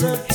Sejak